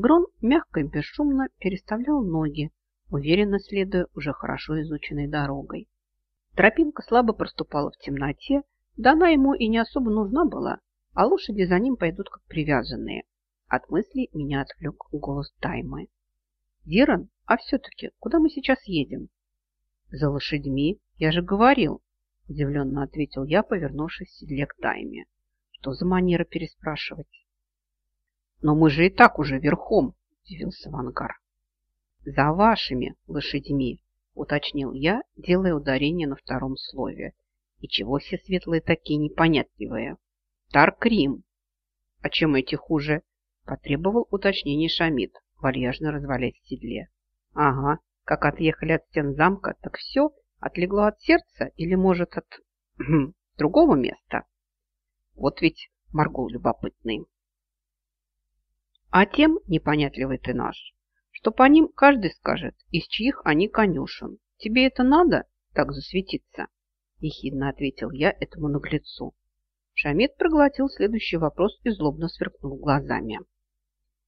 Грон мягко и бесшумно переставлял ноги, уверенно следуя уже хорошо изученной дорогой. Тропинка слабо проступала в темноте, да она ему и не особо нужна была, а лошади за ним пойдут как привязанные. От мыслей меня отвлек голос Таймы. «Диран, а все-таки куда мы сейчас едем?» «За лошадьми, я же говорил», – удивленно ответил я, повернувшись в седле к Тайме. «Что за манера переспрашивать?» «Но мы же и так уже верхом», – удивился Вангар. «За вашими лошадьми», – уточнил я, делая ударение на втором слове. «И чего все светлые такие непонятливые?» «Таркрим». «А чем эти хуже?» – потребовал уточнений Шамид, вальяжно развалясь в седле. «Ага, как отъехали от стен замка, так все отлегло от сердца или, может, от другого места?» Вот ведь Маргул любопытный. А тем непонятливый ты наш, что по ним каждый скажет, из чьих они конюшен. Тебе это надо так засветиться? Ехидно ответил я этому наглецу. Шамид проглотил следующий вопрос и злобно сверкнул глазами.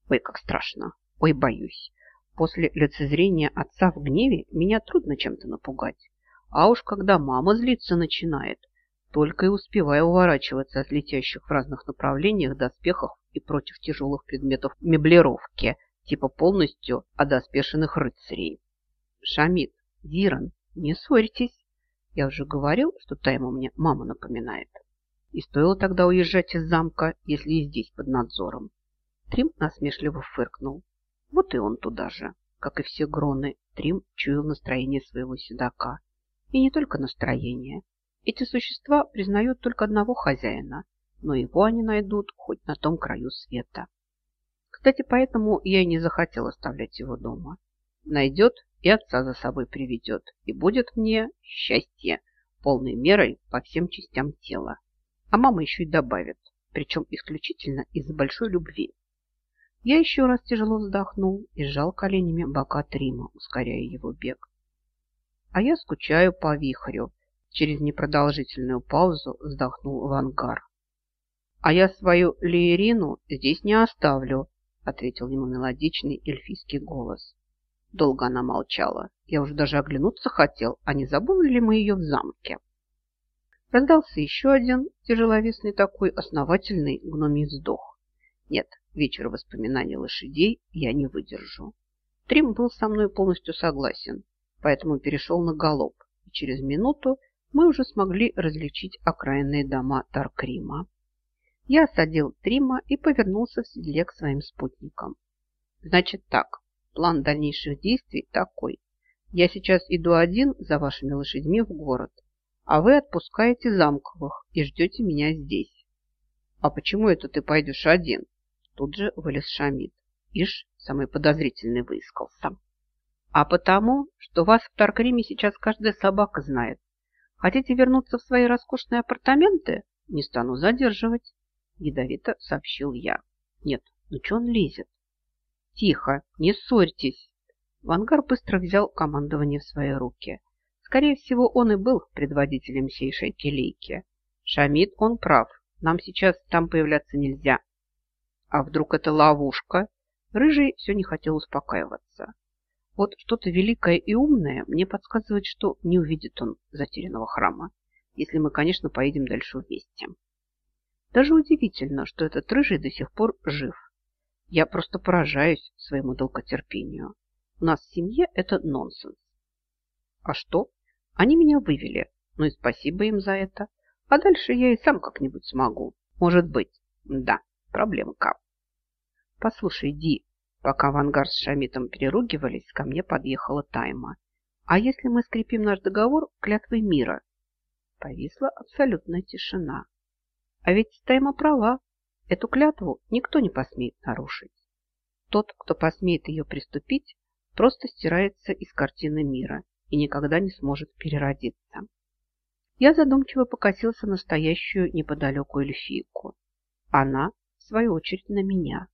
Ой, как страшно. Ой, боюсь. После лицезрения отца в гневе меня трудно чем-то напугать. А уж когда мама злиться начинает, только и успевая уворачиваться от летящих в разных направлениях доспехов и против тяжелых предметов меблировки, типа полностью одоспешенных рыцарей. Шамид, Диран, не ссорьтесь. Я уже говорил, что Тайма мне мама напоминает. И стоило тогда уезжать из замка, если и здесь под надзором. Трим насмешливо фыркнул. Вот и он туда же. Как и все гроны, Трим чуял настроение своего седока. И не только настроение. Эти существа признают только одного хозяина, но его они найдут хоть на том краю света. Кстати, поэтому я и не захотел оставлять его дома. Найдет и отца за собой приведет, и будет мне счастье полной мерой по всем частям тела. А мама еще и добавит, причем исключительно из-за большой любви. Я еще раз тяжело вздохнул и сжал коленями бока Трима, ускоряя его бег. А я скучаю по вихрю. Через непродолжительную паузу вздохнул Вангар. «А я свою Лиерину здесь не оставлю», ответил ему мелодичный эльфийский голос. Долго она молчала. Я уже даже оглянуться хотел, а не забыли ли мы ее в замке. Раздался еще один тяжеловесный такой основательный гномий вздох. Нет, вечер воспоминаний лошадей я не выдержу. Трим был со мной полностью согласен, поэтому перешел на галоп, и через минуту мы уже смогли различить окраинные дома Таркрима. Я осадил Трима и повернулся в седле к своим спутникам. Значит так, план дальнейших действий такой. Я сейчас иду один за вашими лошадьми в город, а вы отпускаете замковых и ждете меня здесь. А почему это ты пойдешь один? Тут же вылез Шамид. Ишь, самый подозрительный выискался. А потому, что вас в Таркриме сейчас каждая собака знает. Хотите вернуться в свои роскошные апартаменты? Не стану задерживать. Ядовито сообщил я. Нет, ну что он лезет? Тихо, не ссорьтесь. Вангар быстро взял командование в свои руки. Скорее всего, он и был предводителем всей шайки Лейки. Шамид, он прав. Нам сейчас там появляться нельзя. А вдруг это ловушка? Рыжий все не хотел успокаиваться. Вот что-то великое и умное мне подсказывает, что не увидит он затерянного храма, если мы, конечно, поедем дальше вместе. Даже удивительно, что этот рыжий до сих пор жив. Я просто поражаюсь своему долготерпению. У нас в семье это нонсенс. А что? Они меня вывели. Ну и спасибо им за это. А дальше я и сам как-нибудь смогу. Может быть. Да, проблемка. Послушай, Ди, пока Вангар с Шамитом переругивались, ко мне подъехала Тайма. А если мы скрепим наш договор клятвой мира? Повисла абсолютная тишина. А ведь Тайма права. Эту клятву никто не посмеет нарушить. Тот, кто посмеет ее приступить, просто стирается из картины мира и никогда не сможет переродиться. Я задумчиво покосился на стоящую неподалеку эльфийку. Она, в свою очередь, на меня.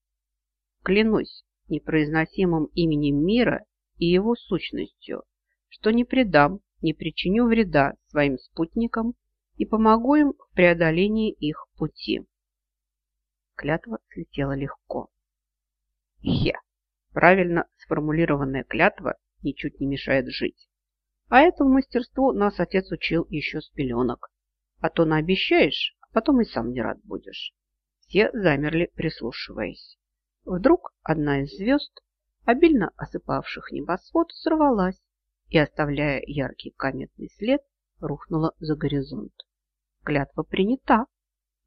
Клянусь непроизносимым именем мира и его сущностью, что не предам, не причиню вреда своим спутникам и помогу им в преодолении их пути. Клятва слетела легко. Хе, Правильно сформулированная клятва ничуть не мешает жить. А этому мастерству нас отец учил еще с пеленок. А то наобещаешь, а потом и сам не рад будешь. Все замерли, прислушиваясь. Вдруг одна из звезд, обильно осыпавших небосвод, сорвалась и, оставляя яркий кометный след, рухнула за горизонт. Клятва принята,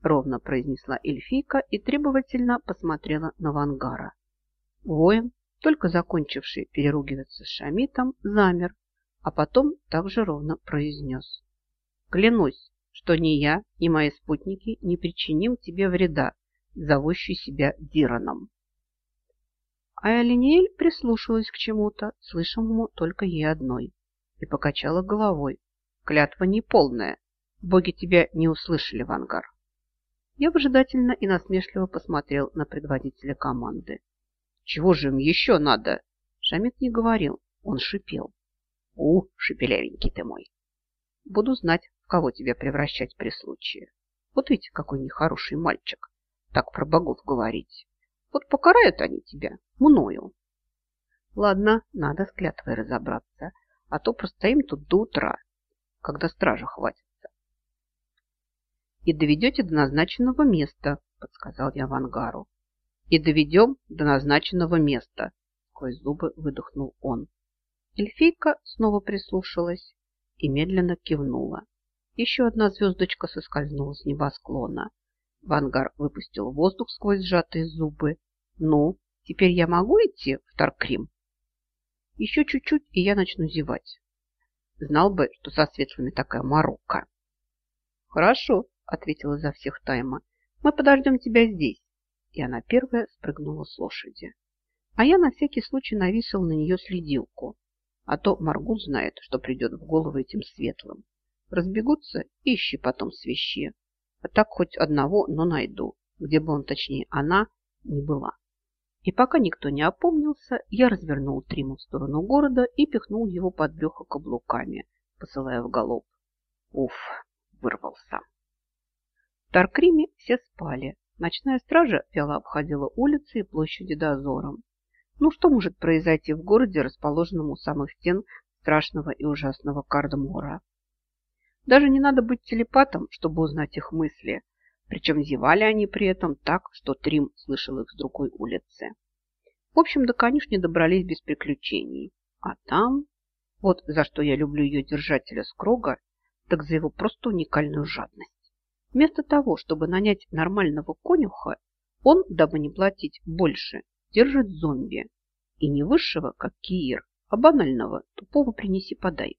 ровно произнесла эльфийка и требовательно посмотрела на Вангара. Воин, только закончивший переругиваться с Шамитом, замер, а потом также ровно произнес. Клянусь, что ни я, ни мои спутники не причиним тебе вреда, зовущий себя Дираном. А прислушалась к чему-то, слышимому только ей одной, и покачала головой. Клятва неполная. Боги тебя не услышали, Вангар. Я выжидательно и насмешливо посмотрел на предводителя команды. Чего же им еще надо? Шамид не говорил, он шипел. У, шепелявенький ты мой. Буду знать, в кого тебя превращать при случае. Вот видите, какой нехороший мальчик. Так про богов говорить. Вот покарают они тебя мною. Ладно, надо с клятвой разобраться, а то простоим тут до утра, когда стража хватит и доведете до назначенного места, подсказал я Вангару. И доведем до назначенного места, сквозь зубы выдохнул он. Эльфийка снова прислушалась и медленно кивнула. Еще одна звездочка соскользнула с небосклона. Вангар выпустил воздух сквозь сжатые зубы. «Ну, теперь я могу идти в Таркрим?» «Еще чуть-чуть, и я начну зевать. Знал бы, что со светлыми такая морока». «Хорошо», ответила за всех Тайма. Мы подождем тебя здесь. И она первая спрыгнула с лошади. А я на всякий случай навесил на нее следилку. А то Маргул знает, что придет в голову этим светлым. Разбегутся, ищи потом свищи. А так хоть одного, но найду, где бы он, точнее она, не была. И пока никто не опомнился, я развернул Триму в сторону города и пихнул его под брюхо каблуками, посылая в галоп. Уф, вырвался. В Таркриме все спали. Ночная стража вяло обходила улицы и площади дозором. Ну что может произойти в городе, расположенном у самых стен страшного и ужасного Кардмора? Даже не надо быть телепатом, чтобы узнать их мысли. Причем зевали они при этом так, что Трим слышал их с другой улицы. В общем, до конюшни добрались без приключений. А там... Вот за что я люблю ее держателя Скрога, так за его просто уникальную жадность. Вместо того, чтобы нанять нормального конюха, он, дабы не платить больше, держит зомби. И не высшего, как Киир, а банального, тупого принеси-подай.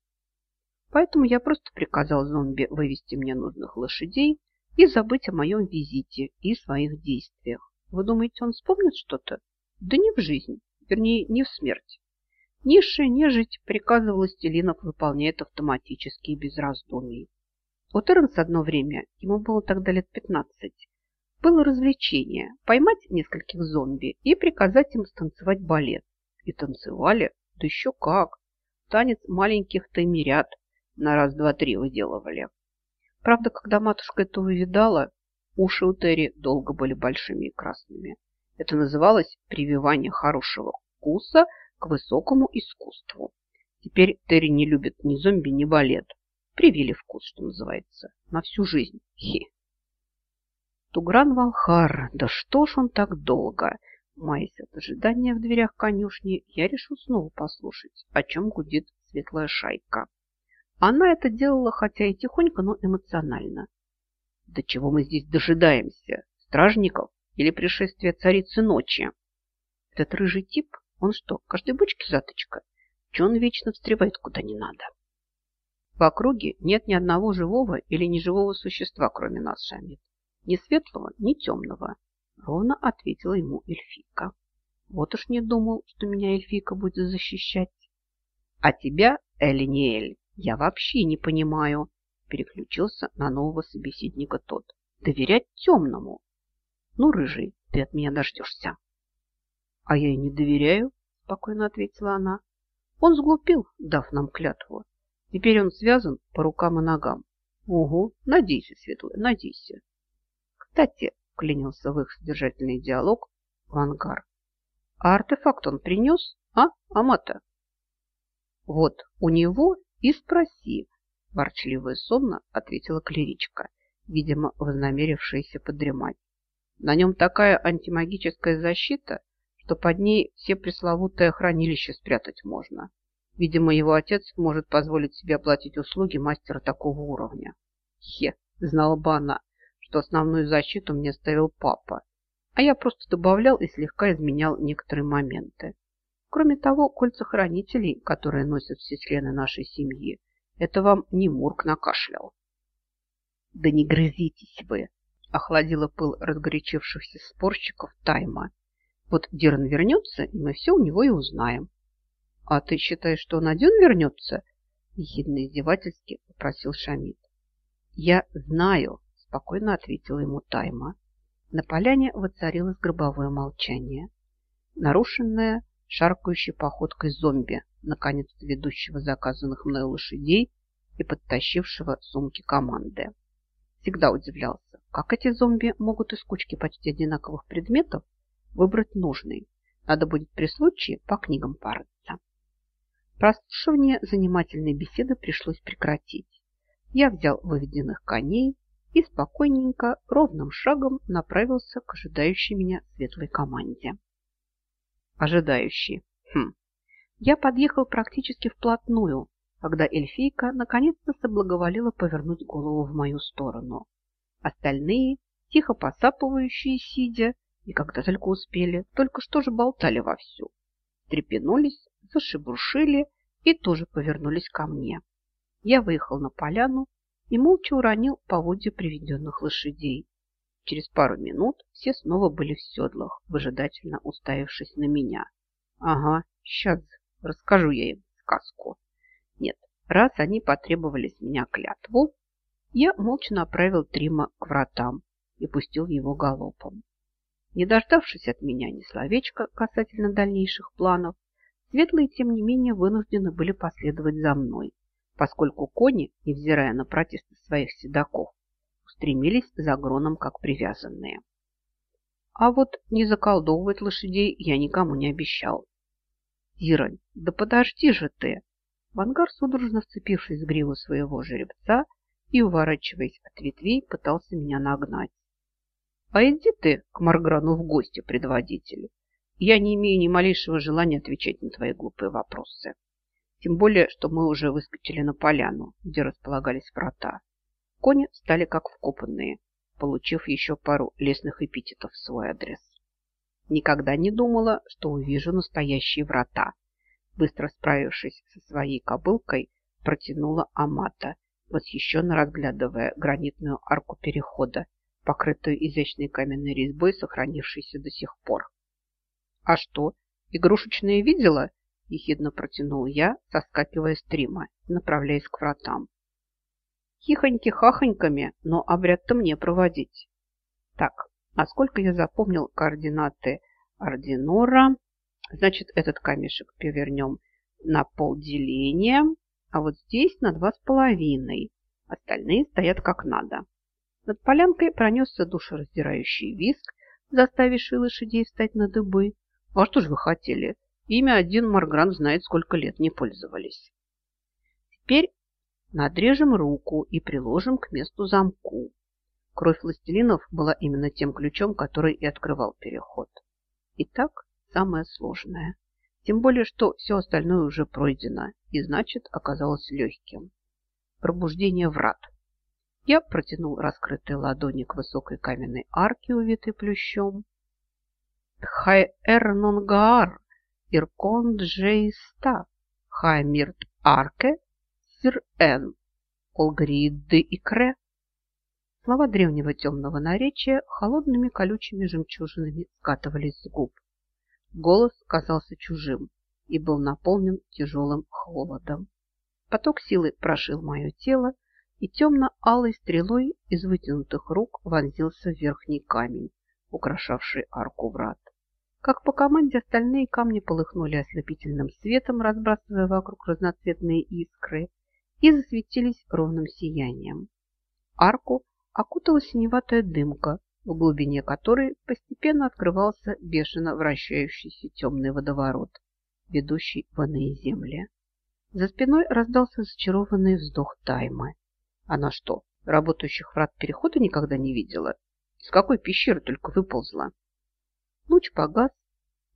Поэтому я просто приказал зомби вывести мне нужных лошадей и забыть о моем визите и своих действиях. Вы думаете, он вспомнит что-то? Да не в жизнь, вернее, не в смерть. Низшая нежить приказы властелинов выполняет автоматически и без раздумий. У Терренса одно время, ему было тогда лет 15, было развлечение поймать нескольких зомби и приказать им станцевать балет. И танцевали, да еще как. Танец маленьких таймирят на раз, два, три выделывали. Правда, когда матушка это увидала, уши у Терри долго были большими и красными. Это называлось прививание хорошего вкуса к высокому искусству. Теперь Терри не любит ни зомби, ни балет. Привили вкус, что называется, на всю жизнь. Хи. Тугран Валхар, да что ж он так долго? Маясь от ожидания в дверях конюшни, я решил снова послушать, о чем гудит светлая шайка. Она это делала, хотя и тихонько, но эмоционально. Да чего мы здесь дожидаемся? Стражников или пришествия царицы ночи? Этот рыжий тип, он что, каждой бочке затычка? Че он вечно встревает куда не надо? В округе нет ни одного живого или неживого существа, кроме нас, Шамид. Ни светлого, ни темного, ровно ответила ему эльфийка. Вот уж не думал, что меня эльфийка будет защищать. А тебя, Элиниэль, я вообще не понимаю, переключился на нового собеседника тот. Доверять темному. Ну, рыжий, ты от меня дождешься. А я и не доверяю, спокойно ответила она. Он сглупил, дав нам клятву. Теперь он связан по рукам и ногам. Угу, надейся, Светлая, надейся. Кстати, клянился в их содержательный диалог Вангар. А артефакт он принес, а, Амата? Вот у него и спроси, ворчливо и сонно ответила клеричка, видимо, вознамерившаяся подремать. На нем такая антимагическая защита, что под ней все пресловутое хранилище спрятать можно. Видимо, его отец может позволить себе оплатить услуги мастера такого уровня. Хе, знала бы она, что основную защиту мне ставил папа, а я просто добавлял и слегка изменял некоторые моменты. Кроме того, кольца хранителей, которые носят все члены нашей семьи, это вам не Мурк накашлял. Да не грызитесь вы, охладила пыл разгорячившихся спорщиков Тайма. Вот Диран вернется, и мы все у него и узнаем. А ты считаешь, что он один вернется? Ехидно издевательски попросил Шамид. Я знаю, спокойно ответила ему Тайма. На поляне воцарилось гробовое молчание, нарушенное шаркающей походкой зомби, наконец ведущего заказанных мной лошадей и подтащившего сумки команды. Всегда удивлялся, как эти зомби могут из кучки почти одинаковых предметов выбрать нужный. Надо будет при случае по книгам порыться. Прослушивание занимательной беседы пришлось прекратить. Я взял выведенных коней, и спокойненько, ровным шагом направился к ожидающей меня светлой команде. Ожидающий. Хм. Я подъехал практически вплотную, когда эльфийка наконец-то соблаговолила повернуть голову в мою сторону. Остальные, тихо посапывающие, сидя, и когда только успели, только что же болтали вовсю. Трепенулись, зашебуршили и тоже повернулись ко мне. Я выехал на поляну и молча уронил поводья приведенных лошадей. Через пару минут все снова были в седлах, выжидательно уставившись на меня. Ага, сейчас расскажу я им сказку. Нет, раз они потребовали с меня клятву, я молча направил Трима к вратам и пустил его галопом. Не дождавшись от меня ни словечка касательно дальнейших планов, светлые, тем не менее, вынуждены были последовать за мной поскольку кони, невзирая на протесты своих седаков, устремились за гроном как привязанные. А вот не заколдовывать лошадей я никому не обещал. Зирань, да подожди же ты! Вангар, судорожно вцепившись в гриву своего жеребца и, уворачиваясь от ветвей, пытался меня нагнать. А иди ты к Марграну в гости, предводитель. Я не имею ни малейшего желания отвечать на твои глупые вопросы. Тем более, что мы уже выскочили на поляну, где располагались врата. Кони стали как вкопанные, получив еще пару лесных эпитетов в свой адрес. Никогда не думала, что увижу настоящие врата. Быстро справившись со своей кобылкой, протянула Амата, восхищенно разглядывая гранитную арку перехода, покрытую изящной каменной резьбой, сохранившейся до сих пор. «А что, игрушечные видела?» ехидно протянул я, соскакивая с трима, направляясь к вратам. Хихоньки-хахоньками, но обряд-то мне проводить. Так, насколько я запомнил координаты ординора, значит, этот камешек повернем на полделения, а вот здесь на два с половиной. Остальные стоят как надо. Над полянкой пронесся душераздирающий виск, заставивший лошадей встать на дыбы. А что же вы хотели? Ими один Маргран знает, сколько лет не пользовались. Теперь надрежем руку и приложим к месту замку. Кровь властелинов была именно тем ключом, который и открывал переход. Итак, самое сложное. Тем более, что все остальное уже пройдено и, значит, оказалось легким. Пробуждение врат. Я протянул раскрытые ладони к высокой каменной арке, увитой плющом. Эрнонгаар Иркон Джейста, Хаймирт Арке, Сир Эн, Олгриды Икре. Слова древнего темного наречия холодными колючими жемчужинами скатывались с губ. Голос казался чужим и был наполнен тяжелым холодом. Поток силы прошил мое тело, и темно-алой стрелой из вытянутых рук вонзился в верхний камень, украшавший арку врат. Как по команде остальные камни полыхнули ослепительным светом, разбрасывая вокруг разноцветные искры, и засветились ровным сиянием. Арку окутала синеватая дымка, в глубине которой постепенно открывался бешено вращающийся темный водоворот, ведущий в иные земли. За спиной раздался зачарованный вздох Таймы. Она что, работающих врат перехода никогда не видела? Из какой пещеры только выползла? Луч погас,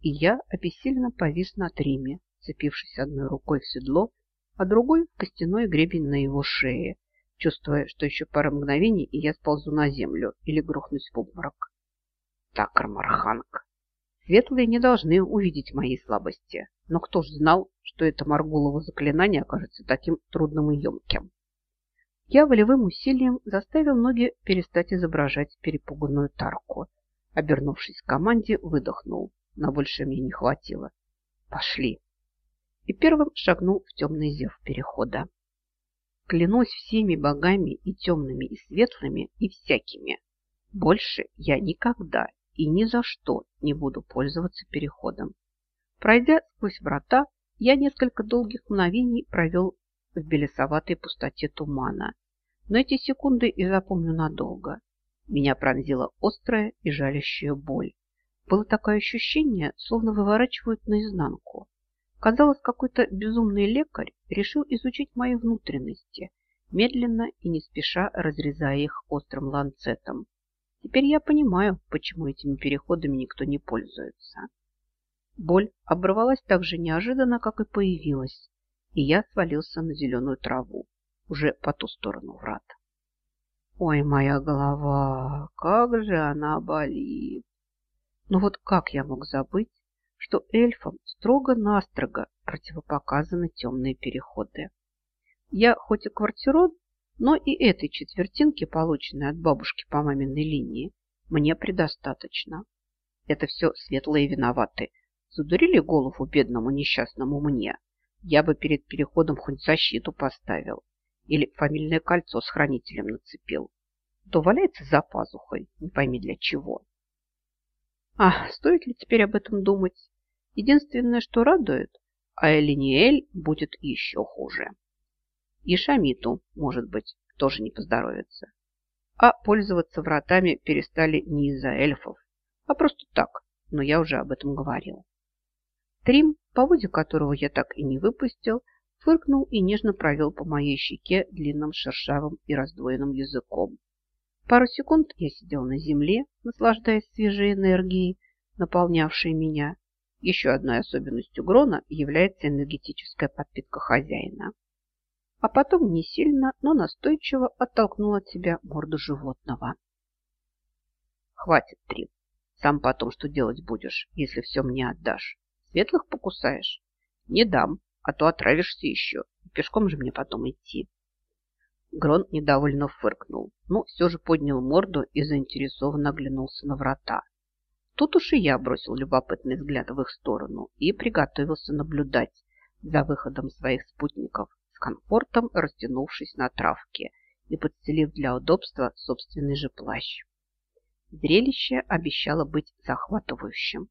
и я обессиленно повис на триме, цепившись одной рукой в седло, а другой в костяной гребень на его шее, чувствуя, что еще пара мгновений, и я сползу на землю или грохнусь в обморок. Так, Армарханг, светлые не должны увидеть моей слабости, но кто ж знал, что это Маргулово заклинание окажется таким трудным и емким? Я волевым усилием заставил ноги перестать изображать перепуганную тарку. Обернувшись к команде, выдохнул. На больше мне не хватило. Пошли. И первым шагнул в темный зев перехода. Клянусь всеми богами и темными, и светлыми, и всякими. Больше я никогда и ни за что не буду пользоваться переходом. Пройдя сквозь врата, я несколько долгих мгновений провел в белесоватой пустоте тумана. Но эти секунды и запомню надолго. Меня пронзила острая и жалящая боль. Было такое ощущение, словно выворачивают наизнанку. Казалось, какой-то безумный лекарь решил изучить мои внутренности, медленно и не спеша разрезая их острым ланцетом. Теперь я понимаю, почему этими переходами никто не пользуется. Боль оборвалась так же неожиданно, как и появилась, и я свалился на зеленую траву, уже по ту сторону врат. Ой, моя голова, как же она болит! Но вот как я мог забыть, что эльфам строго-настрого противопоказаны темные переходы? Я хоть и квартирон, но и этой четвертинки, полученной от бабушки по маминой линии, мне предостаточно. Это все светлые виноваты. Задурили голову бедному несчастному мне. Я бы перед переходом хоть защиту поставил. Или фамильное кольцо с хранителем нацепил. То валяется за пазухой, не пойми для чего. А стоит ли теперь об этом думать? Единственное, что радует, а Элиниэль будет еще хуже. И Шамиту, может быть, тоже не поздоровится. А пользоваться вратами перестали не из-за эльфов, а просто так, но я уже об этом говорил. Трим, по воде которого я так и не выпустил, фыркнул и нежно провел по моей щеке длинным шершавым и раздвоенным языком. Пару секунд я сидел на земле, наслаждаясь свежей энергией, наполнявшей меня. Еще одной особенностью Грона является энергетическая подпитка хозяина. А потом не сильно, но настойчиво оттолкнул от себя морду животного. Хватит, Трим. Сам потом что делать будешь, если все мне отдашь? Светлых покусаешь? Не дам, а то отравишься еще. Пешком же мне потом идти. Грон недовольно фыркнул, но все же поднял морду и заинтересованно оглянулся на врата. Тут уж и я бросил любопытный взгляд в их сторону и приготовился наблюдать за выходом своих спутников, с комфортом растянувшись на травке и подстелив для удобства собственный же плащ. Зрелище обещало быть захватывающим.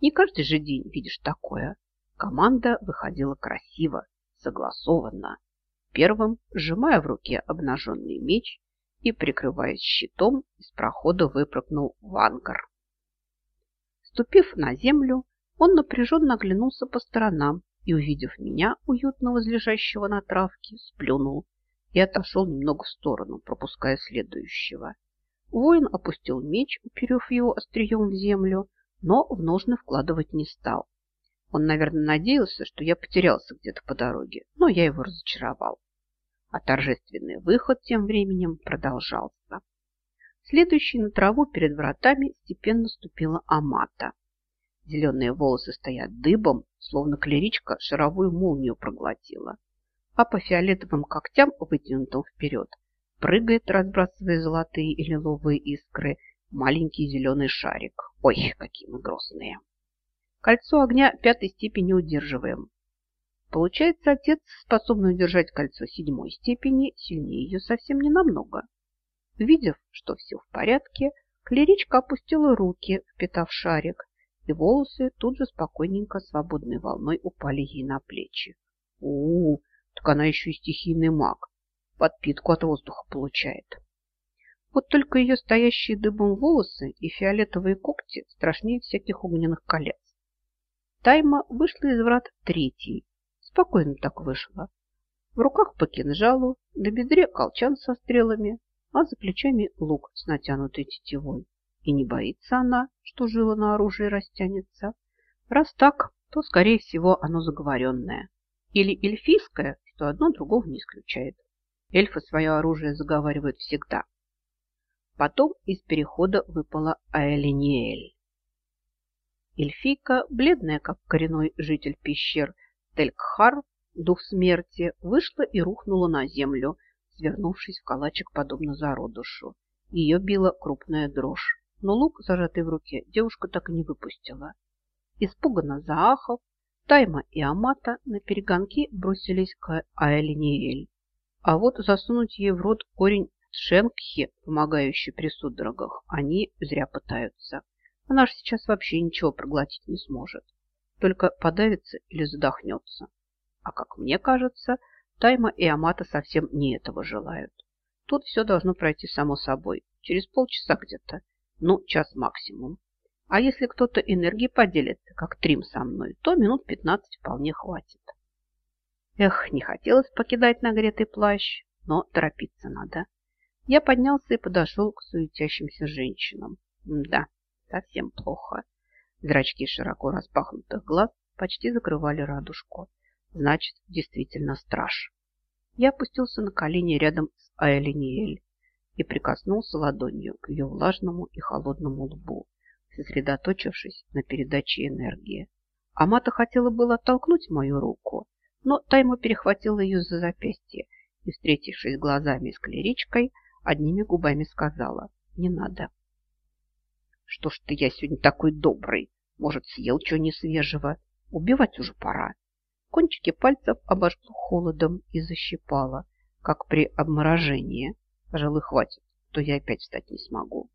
Не каждый же день видишь такое. Команда выходила красиво, согласованно. Первым, сжимая в руке обнаженный меч и прикрываясь щитом, из прохода выпрыгнул Вангар. Ступив на землю, он напряженно оглянулся по сторонам и, увидев меня, уютно возлежащего на травке, сплюнул и отошел немного в сторону, пропуская следующего. Воин опустил меч, уперев его острием в землю, но в ножны вкладывать не стал. Он, наверное, надеялся, что я потерялся где-то по дороге, но я его разочаровал. А торжественный выход тем временем продолжался. Следующей на траву перед вратами степенно ступила Амата. Зеленые волосы стоят дыбом, словно клеричка шаровую молнию проглотила. А по фиолетовым когтям, вытянутым вперед, прыгает, разбрасывая золотые и лиловые искры, маленький зеленый шарик. Ой, какие мы грозные. Кольцо огня пятой степени удерживаем. Получается, отец, способный удержать кольцо седьмой степени, сильнее ее совсем не намного. Увидев, что все в порядке, клеричка опустила руки, впитав шарик, и волосы тут же спокойненько свободной волной упали ей на плечи. у, -у так она еще и стихийный маг. Подпитку от воздуха получает. Вот только ее стоящие дыбом волосы и фиолетовые когти страшнее всяких огненных колец. Тайма вышла из врат третьей. Спокойно так вышла. В руках по кинжалу, на бедре колчан со стрелами, а за плечами лук с натянутой тетивой. И не боится она, что жила на оружии растянется. Раз так, то, скорее всего, оно заговоренное. Или эльфийское, что одно другого не исключает. Эльфы свое оружие заговаривают всегда. Потом из перехода выпала Аэлиниэль. Эльфийка, бледная, как коренной житель пещер Телькхар, дух смерти, вышла и рухнула на землю, свернувшись в калачик подобно зародушу. Ее била крупная дрожь, но лук, зажатый в руке, девушка так и не выпустила. Испуганно заахав, Тайма и Амата на перегонки бросились к Аэлиниэль. А вот засунуть ей в рот корень Шенкхи, помогающий при судорогах, они зря пытаются. Она же сейчас вообще ничего проглотить не сможет. Только подавится или задохнется. А как мне кажется, Тайма и Амата совсем не этого желают. Тут все должно пройти само собой. Через полчаса где-то. Ну, час максимум. А если кто-то энергии поделится, как Трим со мной, то минут пятнадцать вполне хватит. Эх, не хотелось покидать нагретый плащ, но торопиться надо. Я поднялся и подошел к суетящимся женщинам. Да, совсем плохо. Зрачки широко распахнутых глаз почти закрывали радужку. Значит, действительно страж. Я опустился на колени рядом с Аэлиниэль и прикоснулся ладонью к ее влажному и холодному лбу, сосредоточившись на передаче энергии. Амата хотела было оттолкнуть мою руку, но Тайма перехватила ее за запястье и, встретившись глазами с клеричкой, одними губами сказала «Не надо». «Что ж ты я сегодня такой добрый? Может, съел что несвежего? Убивать уже пора». Кончики пальцев обожгло холодом и защипало, как при обморожении. Пожалуй, хватит, то я опять встать не смогу.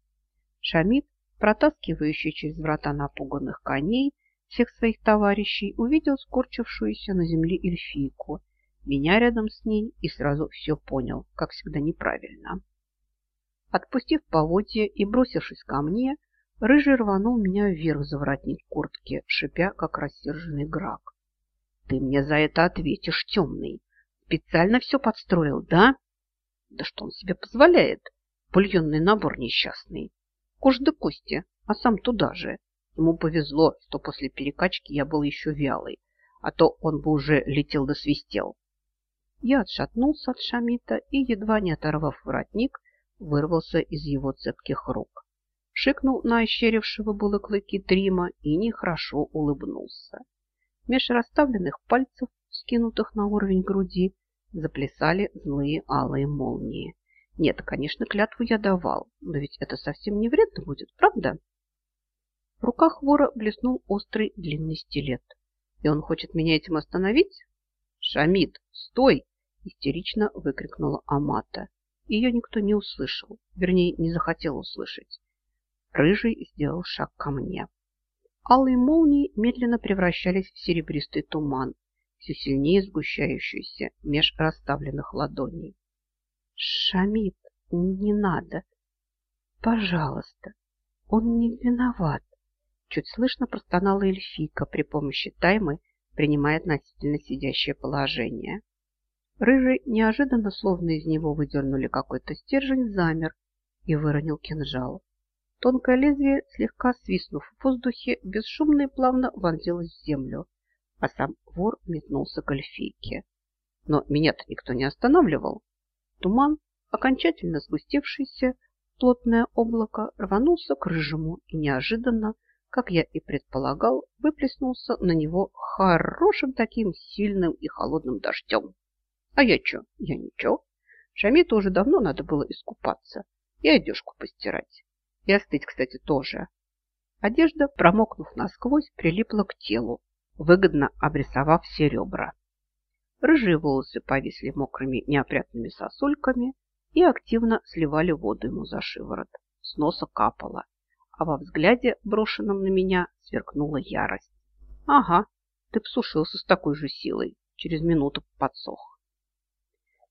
Шамид, протаскивающий через врата напуганных коней всех своих товарищей, увидел скорчившуюся на земле эльфийку, меня рядом с ней и сразу все понял, как всегда неправильно. Отпустив поводья и бросившись ко мне, рыжий рванул меня вверх за воротник куртки, шипя, как рассерженный грак. «Ты мне за это ответишь, темный! Специально все подстроил, да?» «Да что он себе позволяет? Бульонный набор несчастный. Кожа да кости, а сам туда же. Ему повезло, что после перекачки я был еще вялый, а то он бы уже летел да свистел». Я отшатнулся от Шамита и, едва не оторвав воротник, вырвался из его цепких рук. Шикнул на ощерившего было клыки Трима и нехорошо улыбнулся. Меж расставленных пальцев, скинутых на уровень груди, заплясали злые алые молнии. Нет, конечно, клятву я давал, но ведь это совсем не вредно будет, правда? В руках вора блеснул острый длинный стилет. И он хочет меня этим остановить? «Шамид, стой!» – истерично выкрикнула Амата. Ее никто не услышал, вернее, не захотел услышать. Рыжий сделал шаг ко мне. Алые молнии медленно превращались в серебристый туман, все сильнее сгущающийся меж расставленных ладоней. «Шамид, не надо! Пожалуйста, он не виноват!» Чуть слышно простонала эльфийка при помощи таймы, принимая относительно сидящее положение. Рыжий неожиданно, словно из него выдернули какой-то стержень, замер и выронил кинжал. Тонкое лезвие, слегка свистнув в воздухе, бесшумно и плавно вонзилось в землю, а сам вор метнулся к эльфийке. Но меня-то никто не останавливал. Туман, окончательно сгустевшийся, плотное облако рванулся к рыжему и неожиданно, как я и предполагал, выплеснулся на него хорошим таким сильным и холодным дождем. А я что? Я ничего. Шамиту уже давно надо было искупаться и одежку постирать. И остыть, кстати, тоже. Одежда, промокнув насквозь, прилипла к телу, выгодно обрисовав все ребра. Рыжие волосы повисли мокрыми неопрятными сосульками и активно сливали воду ему за шиворот. С носа капало, а во взгляде, брошенном на меня, сверкнула ярость. Ага, ты посушился с такой же силой, через минуту подсох.